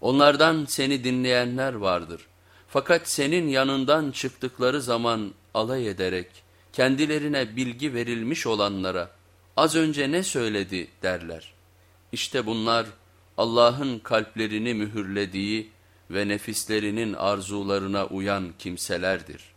Onlardan seni dinleyenler vardır. Fakat senin yanından çıktıkları zaman alay ederek kendilerine bilgi verilmiş olanlara az önce ne söyledi derler. İşte bunlar Allah'ın kalplerini mühürlediği ve nefislerinin arzularına uyan kimselerdir.